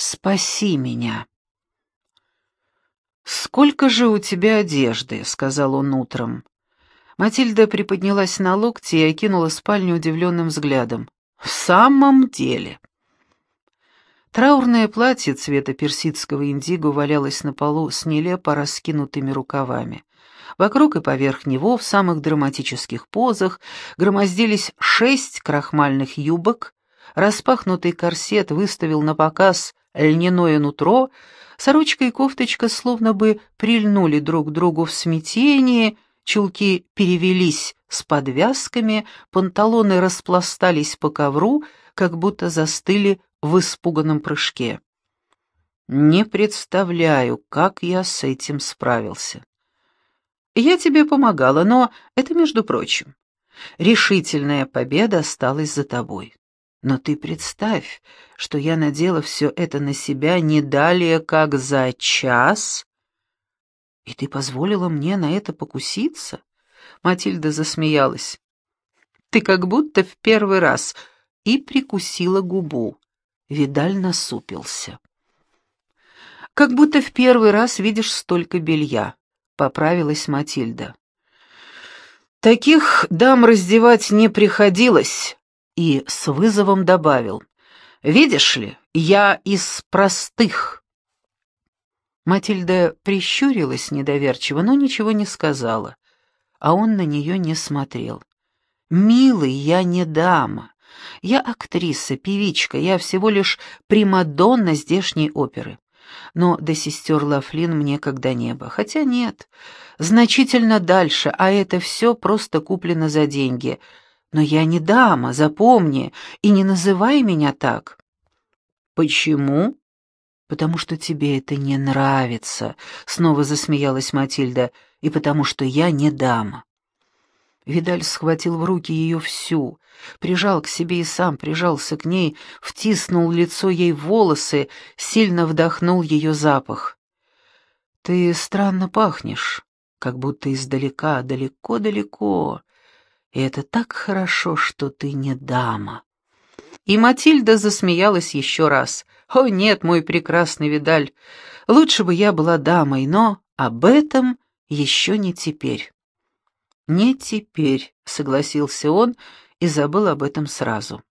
Спаси меня. «Сколько же у тебя одежды?» — сказал он утром. Матильда приподнялась на локти и окинула спальню удивленным взглядом. «В самом деле...» Траурное платье цвета персидского индиго валялось на полу с нелепо раскинутыми рукавами. Вокруг и поверх него в самых драматических позах громоздились шесть крахмальных юбок, распахнутый корсет выставил на показ льняное нутро, сорочка и кофточка словно бы прильнули друг к другу в смятении, чулки перевелись с подвязками, панталоны распластались по ковру, как будто застыли в испуганном прыжке. Не представляю, как я с этим справился. Я тебе помогала, но это между прочим. Решительная победа осталась за тобой. Но ты представь, что я надела все это на себя не далее, как за час, и ты позволила мне на это покуситься? Матильда засмеялась. Ты как будто в первый раз и прикусила губу. Видаль насупился. «Как будто в первый раз видишь столько белья», — поправилась Матильда. «Таких дам раздевать не приходилось», и с вызовом добавил. «Видишь ли, я из простых». Матильда прищурилась недоверчиво, но ничего не сказала, а он на нее не смотрел. «Милый, я не дама. Я актриса, певичка, я всего лишь примадонна здешней оперы. Но до сестер Лафлин мне когда не было. Хотя нет, значительно дальше, а это все просто куплено за деньги. Но я не дама, запомни, и не называй меня так. Почему? Потому что тебе это не нравится, снова засмеялась Матильда, и потому что я не дама. Видаль схватил в руки ее всю, прижал к себе и сам прижался к ней, втиснул лицо ей в волосы, сильно вдохнул ее запах. «Ты странно пахнешь, как будто издалека, далеко-далеко, и это так хорошо, что ты не дама». И Матильда засмеялась еще раз. «О, нет, мой прекрасный Видаль, лучше бы я была дамой, но об этом еще не теперь». «Не теперь», — согласился он и забыл об этом сразу.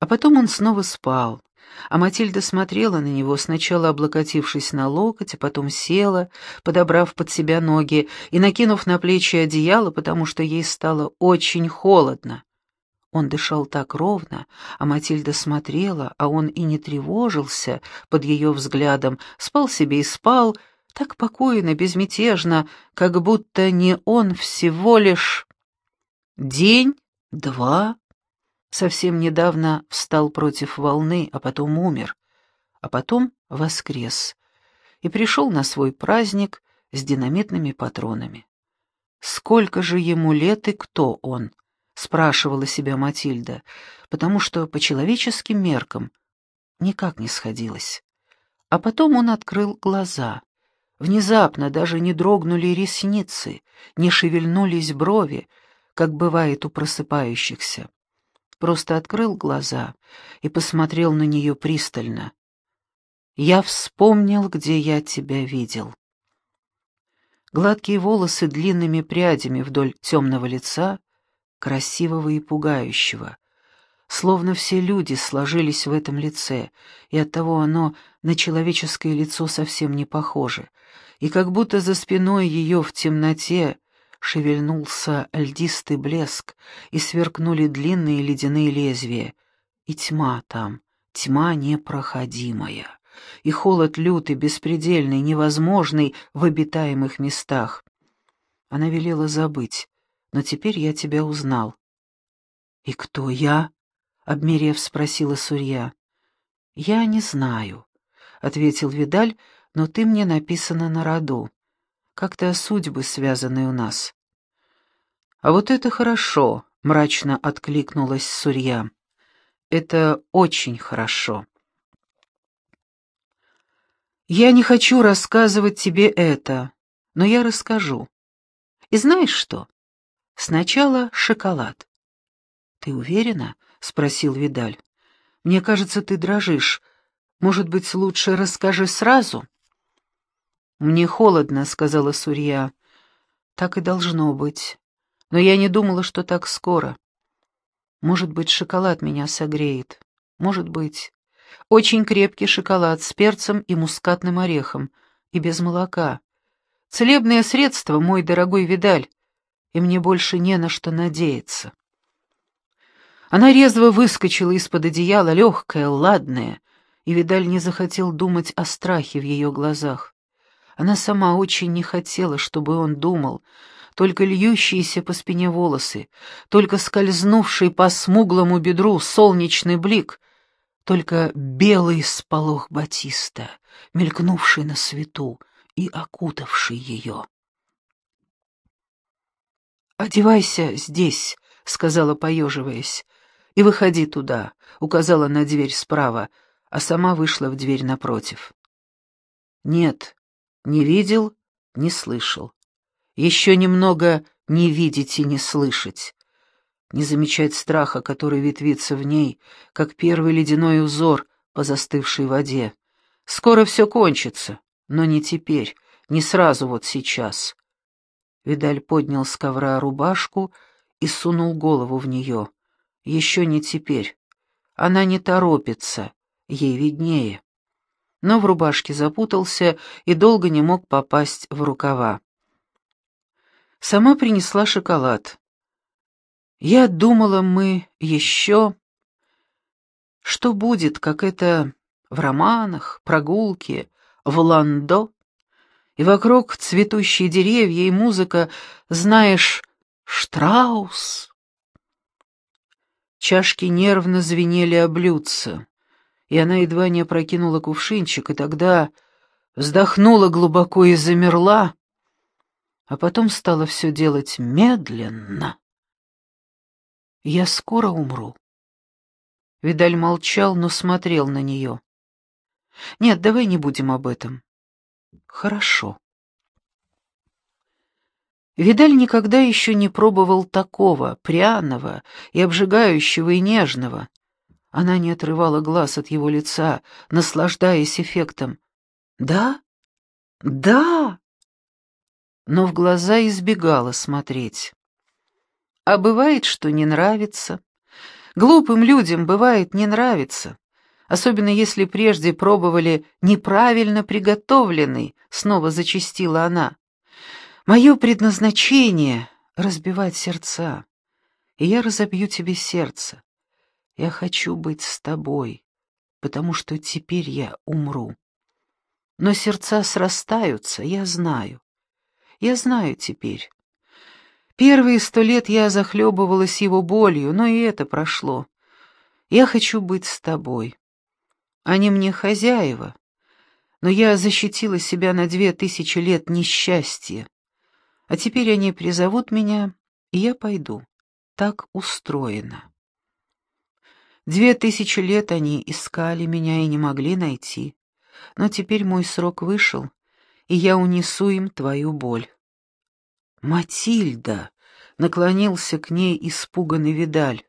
А потом он снова спал, а Матильда смотрела на него, сначала облокотившись на локоть, а потом села, подобрав под себя ноги и накинув на плечи одеяло, потому что ей стало очень холодно. Он дышал так ровно, а Матильда смотрела, а он и не тревожился под ее взглядом, спал себе и спал, — так покойно, безмятежно, как будто не он всего лишь... День, два, совсем недавно встал против волны, а потом умер, а потом воскрес и пришел на свой праздник с динамитными патронами. «Сколько же ему лет и кто он?» — спрашивала себя Матильда, потому что по человеческим меркам никак не сходилось. А потом он открыл глаза. Внезапно даже не дрогнули ресницы, не шевельнулись брови, как бывает у просыпающихся. Просто открыл глаза и посмотрел на нее пристально. «Я вспомнил, где я тебя видел». Гладкие волосы длинными прядями вдоль темного лица, красивого и пугающего. Словно все люди сложились в этом лице, и оттого оно на человеческое лицо совсем не похоже — и как будто за спиной ее в темноте шевельнулся льдистый блеск, и сверкнули длинные ледяные лезвия. И тьма там, тьма непроходимая, и холод лютый, беспредельный, невозможный в обитаемых местах. Она велела забыть, но теперь я тебя узнал. «И кто я?» — обмерев спросила Сурья. «Я не знаю», — ответил Видаль, но ты мне написана на роду. Как-то судьбы связаны у нас». «А вот это хорошо», — мрачно откликнулась Сурья. «Это очень хорошо». «Я не хочу рассказывать тебе это, но я расскажу. И знаешь что? Сначала шоколад». «Ты уверена?» — спросил Видаль. «Мне кажется, ты дрожишь. Может быть, лучше расскажи сразу?» «Мне холодно», — сказала Сурья. «Так и должно быть. Но я не думала, что так скоро. Может быть, шоколад меня согреет. Может быть. Очень крепкий шоколад с перцем и мускатным орехом. И без молока. Целебное средство, мой дорогой Видаль. И мне больше не на что надеяться». Она резво выскочила из-под одеяла, легкая, ладная, и Видаль не захотел думать о страхе в ее глазах. Она сама очень не хотела, чтобы он думал, только льющиеся по спине волосы, только скользнувший по смуглому бедру солнечный блик, только белый сполох батиста, мелькнувший на свету и окутавший ее. «Одевайся здесь», — сказала, поеживаясь и выходи туда», — указала на дверь справа, а сама вышла в дверь напротив. «Нет, не видел, не слышал. Еще немного не видеть и не слышать. Не замечать страха, который ветвится в ней, как первый ледяной узор по застывшей воде. Скоро все кончится, но не теперь, не сразу вот сейчас». Видаль поднял с ковра рубашку и сунул голову в нее. Еще не теперь. Она не торопится, ей виднее. Но в рубашке запутался и долго не мог попасть в рукава. Сама принесла шоколад. Я думала, мы еще... Что будет, как это в романах, прогулки, в ландо? И вокруг цветущие деревья и музыка, знаешь, Штраус. Чашки нервно звенели о блюдце, и она едва не опрокинула кувшинчик, и тогда вздохнула глубоко и замерла, а потом стала все делать медленно. «Я скоро умру». Видаль молчал, но смотрел на нее. «Нет, давай не будем об этом». «Хорошо». Видаль никогда еще не пробовал такого, пряного и обжигающего и нежного. Она не отрывала глаз от его лица, наслаждаясь эффектом. «Да? Да!» Но в глаза избегала смотреть. А бывает, что не нравится. Глупым людям бывает не нравится, особенно если прежде пробовали неправильно приготовленный, снова зачастила она. Мое предназначение — разбивать сердца, и я разобью тебе сердце. Я хочу быть с тобой, потому что теперь я умру. Но сердца срастаются, я знаю. Я знаю теперь. Первые сто лет я захлебывалась его болью, но и это прошло. Я хочу быть с тобой. Они мне хозяева, но я защитила себя на две тысячи лет несчастья. А теперь они призовут меня, и я пойду. Так устроено. Две тысячи лет они искали меня и не могли найти. Но теперь мой срок вышел, и я унесу им твою боль. «Матильда!» — наклонился к ней испуганный Видаль.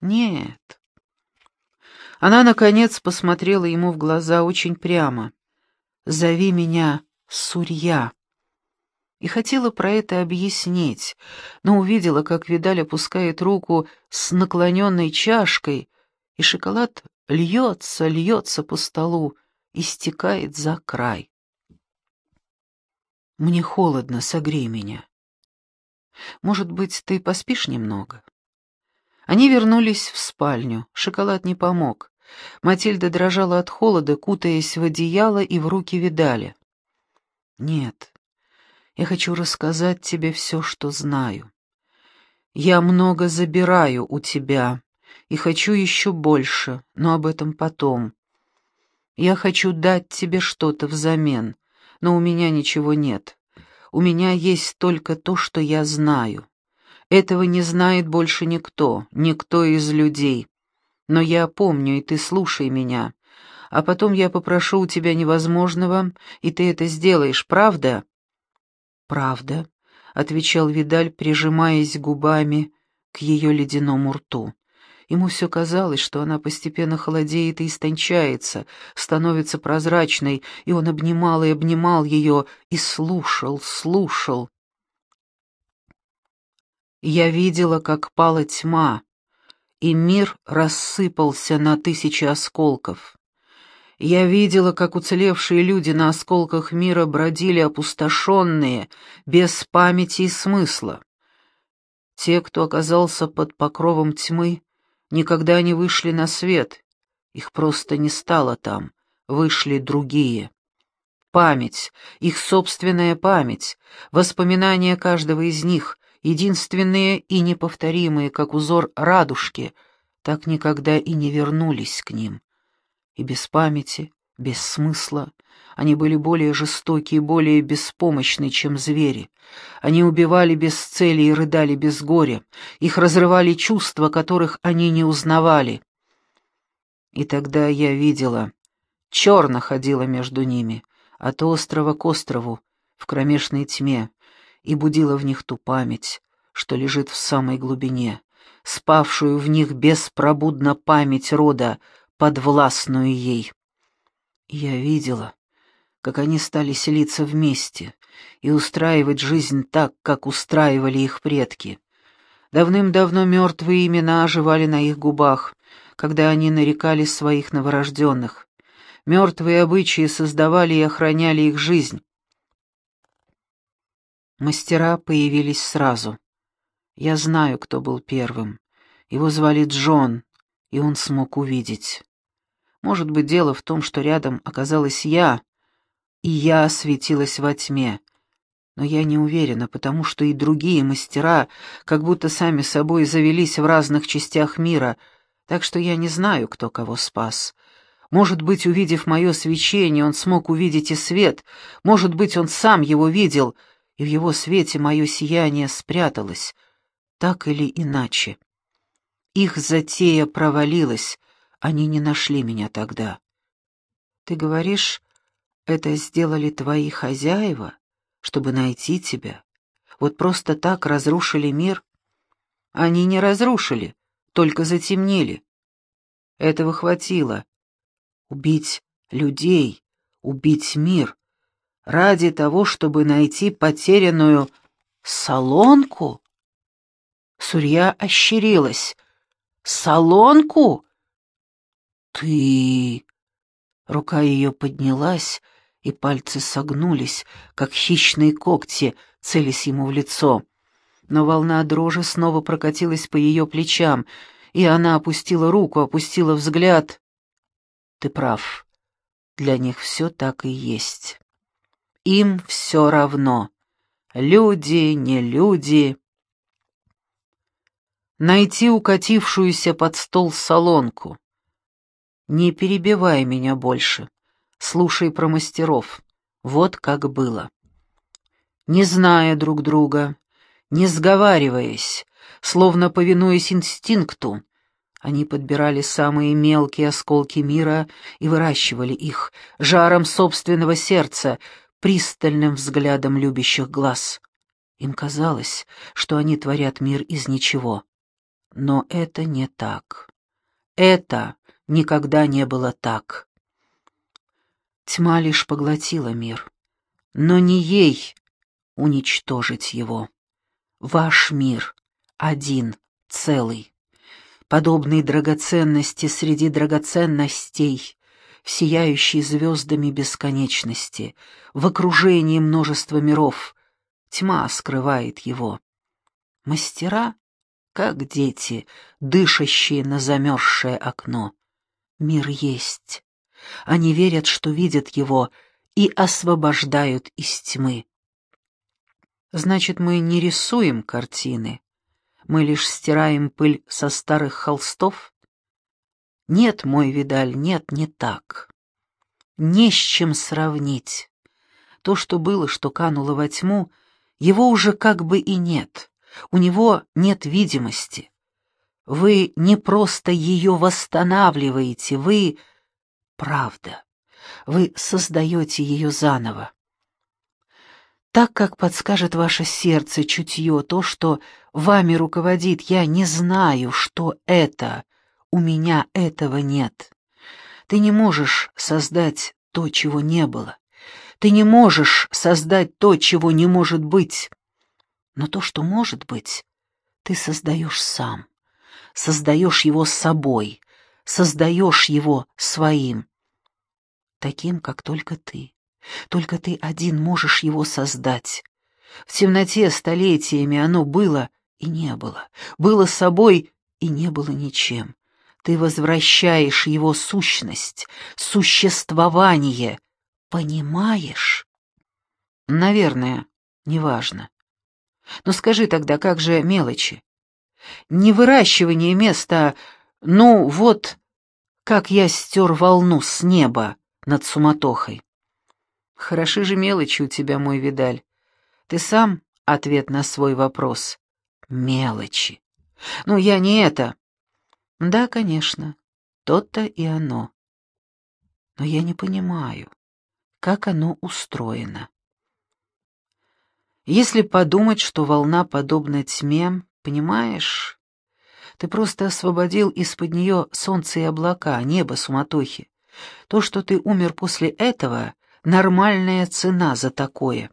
«Нет». Она, наконец, посмотрела ему в глаза очень прямо. «Зови меня Сурья» и хотела про это объяснить, но увидела, как Видаль опускает руку с наклоненной чашкой, и шоколад льется, льется по столу и стекает за край. «Мне холодно, согрей меня. Может быть, ты поспишь немного?» Они вернулись в спальню, шоколад не помог. Матильда дрожала от холода, кутаясь в одеяло и в руки Видаля. «Нет, я хочу рассказать тебе все, что знаю. Я много забираю у тебя и хочу еще больше, но об этом потом. Я хочу дать тебе что-то взамен, но у меня ничего нет. У меня есть только то, что я знаю. Этого не знает больше никто, никто из людей. Но я помню, и ты слушай меня. А потом я попрошу у тебя невозможного, и ты это сделаешь, правда?» «Правда», — отвечал Видаль, прижимаясь губами к ее ледяному рту. Ему все казалось, что она постепенно холодеет и истончается, становится прозрачной, и он обнимал и обнимал ее, и слушал, слушал. Я видела, как пала тьма, и мир рассыпался на тысячи осколков. Я видела, как уцелевшие люди на осколках мира бродили опустошенные, без памяти и смысла. Те, кто оказался под покровом тьмы, никогда не вышли на свет, их просто не стало там, вышли другие. Память, их собственная память, воспоминания каждого из них, единственные и неповторимые, как узор радужки, так никогда и не вернулись к ним. И без памяти, без смысла, они были более жестокие, более беспомощны, чем звери. Они убивали без цели и рыдали без горя. Их разрывали чувства, которых они не узнавали. И тогда я видела, черно ходила между ними, от острова к острову, в кромешной тьме, и будила в них ту память, что лежит в самой глубине, спавшую в них беспробудно память рода, подвластную ей. Я видела, как они стали селиться вместе и устраивать жизнь так, как устраивали их предки. Давным-давно мертвые имена оживали на их губах, когда они нарекали своих новорожденных. Мертвые обычаи создавали и охраняли их жизнь. Мастера появились сразу. Я знаю, кто был первым. Его звали Джон, и он смог увидеть. Может быть, дело в том, что рядом оказалась я, и я светилась во тьме. Но я не уверена, потому что и другие мастера как будто сами собой завелись в разных частях мира, так что я не знаю, кто кого спас. Может быть, увидев мое свечение, он смог увидеть и свет, может быть, он сам его видел, и в его свете мое сияние спряталось, так или иначе. Их затея провалилась, они не нашли меня тогда. Ты говоришь, это сделали твои хозяева, чтобы найти тебя? Вот просто так разрушили мир? Они не разрушили, только затемнили. Этого хватило. Убить людей, убить мир. Ради того, чтобы найти потерянную солонку? Сурья ощерилась. «Солонку?» «Ты...» Рука ее поднялась, и пальцы согнулись, как хищные когти, целясь ему в лицо. Но волна дрожи снова прокатилась по ее плечам, и она опустила руку, опустила взгляд. «Ты прав. Для них все так и есть. Им все равно. Люди, не люди». Найти укатившуюся под стол солонку. Не перебивай меня больше. Слушай про мастеров. Вот как было. Не зная друг друга, не сговариваясь, словно повинуясь инстинкту, они подбирали самые мелкие осколки мира и выращивали их жаром собственного сердца, пристальным взглядом любящих глаз. Им казалось, что они творят мир из ничего. Но это не так. Это никогда не было так. Тьма лишь поглотила мир, но не ей уничтожить его. Ваш мир один, целый, подобный драгоценности среди драгоценностей, сияющий звездами бесконечности, в окружении множества миров. Тьма скрывает его. Мастера, как дети, дышащие на замерзшее окно. Мир есть. Они верят, что видят его, и освобождают из тьмы. Значит, мы не рисуем картины, мы лишь стираем пыль со старых холстов? Нет, мой Видаль, нет, не так. Не с чем сравнить. То, что было, что кануло во тьму, его уже как бы и нет. У него нет видимости. Вы не просто ее восстанавливаете, вы правда. Вы создаете ее заново. Так, как подскажет ваше сердце, чутье, то, что вами руководит, я не знаю, что это, у меня этого нет. Ты не можешь создать то, чего не было. Ты не можешь создать то, чего не может быть. Но то, что может быть, ты создаешь сам. Создаешь его собой, создаешь его своим. Таким, как только ты. Только ты один можешь его создать. В темноте столетиями оно было и не было. Было собой и не было ничем. Ты возвращаешь его сущность, существование. Понимаешь? Наверное, неважно. Но скажи тогда, как же мелочи? Не выращивание места, ну вот, как я стер волну с неба над суматохой. Хороши же мелочи у тебя, мой Видаль. Ты сам ответ на свой вопрос. Мелочи. Ну, я не это. Да, конечно, то-то и оно. Но я не понимаю, как оно устроено. Если подумать, что волна подобна тьме, понимаешь, ты просто освободил из-под нее солнце и облака, небо суматохи. То, что ты умер после этого, — нормальная цена за такое.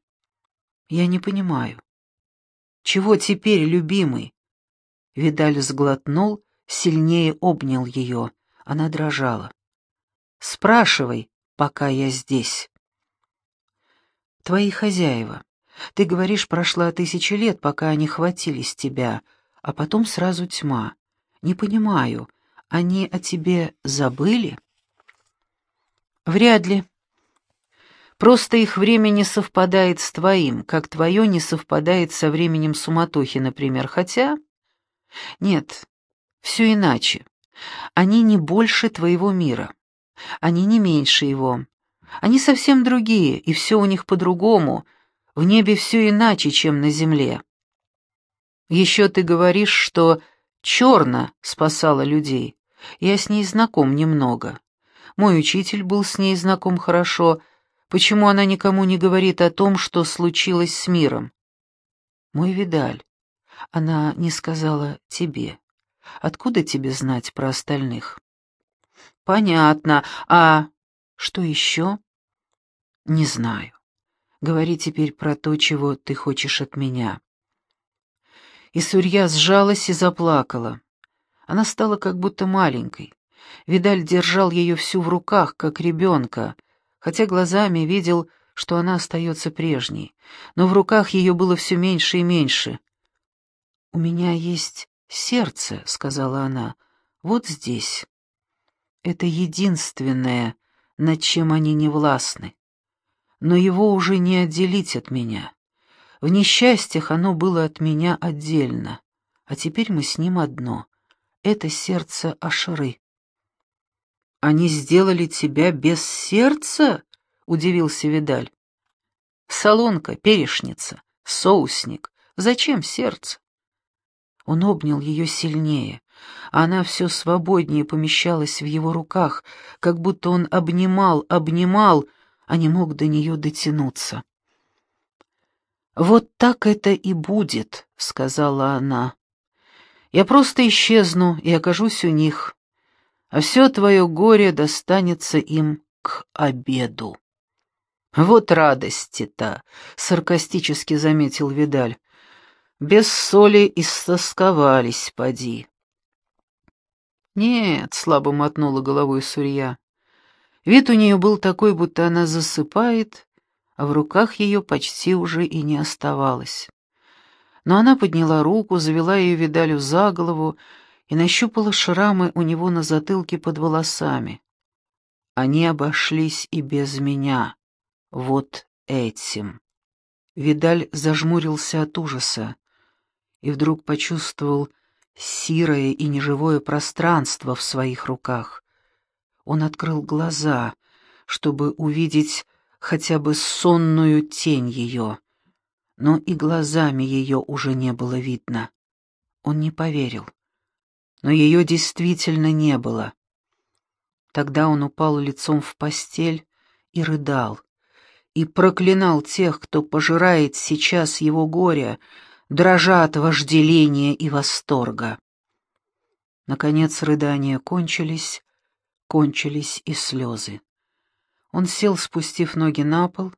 Я не понимаю. Чего теперь, любимый? Видаль сглотнул, сильнее обнял ее. Она дрожала. Спрашивай, пока я здесь. Твои хозяева. Ты говоришь, прошла тысяча лет, пока они хватились тебя, а потом сразу тьма. Не понимаю, они о тебе забыли? Вряд ли. Просто их время не совпадает с твоим, как твое не совпадает со временем суматохи, например. Хотя... Нет, все иначе. Они не больше твоего мира. Они не меньше его. Они совсем другие, и все у них по-другому. В небе все иначе, чем на земле. Еще ты говоришь, что черно спасала людей. Я с ней знаком немного. Мой учитель был с ней знаком хорошо — Почему она никому не говорит о том, что случилось с миром? Мой Видаль, она не сказала тебе. Откуда тебе знать про остальных? Понятно. А что еще? Не знаю. Говори теперь про то, чего ты хочешь от меня. И Сурья сжалась и заплакала. Она стала как будто маленькой. Видаль держал ее всю в руках, как ребенка, хотя глазами видел, что она остается прежней, но в руках ее было все меньше и меньше. «У меня есть сердце», — сказала она, — «вот здесь. Это единственное, над чем они не властны. Но его уже не отделить от меня. В несчастьях оно было от меня отдельно, а теперь мы с ним одно. Это сердце Ашры. «Они сделали тебя без сердца?» — удивился Видаль. «Солонка, перешница, соусник. Зачем сердце?» Он обнял ее сильнее, она все свободнее помещалась в его руках, как будто он обнимал, обнимал, а не мог до нее дотянуться. «Вот так это и будет», — сказала она. «Я просто исчезну и окажусь у них а все твое горе достанется им к обеду. «Вот радости-то!» — саркастически заметил Видаль. «Без соли истосковались, поди». «Нет», — слабо мотнула головой Сурья. Вид у нее был такой, будто она засыпает, а в руках ее почти уже и не оставалось. Но она подняла руку, завела ее Видалю за голову и нащупала шрамы у него на затылке под волосами. Они обошлись и без меня. Вот этим. Видаль зажмурился от ужаса и вдруг почувствовал сирое и неживое пространство в своих руках. Он открыл глаза, чтобы увидеть хотя бы сонную тень ее, но и глазами ее уже не было видно. Он не поверил но ее действительно не было. Тогда он упал лицом в постель и рыдал, и проклинал тех, кто пожирает сейчас его горе, дрожа от вожделения и восторга. Наконец рыдания кончились, кончились и слезы. Он сел, спустив ноги на пол,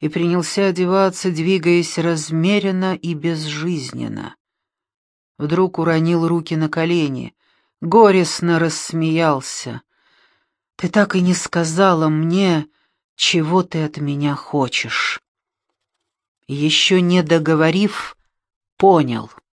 и принялся одеваться, двигаясь размеренно и безжизненно. Вдруг уронил руки на колени, горестно рассмеялся. «Ты так и не сказала мне, чего ты от меня хочешь». Еще не договорив, понял —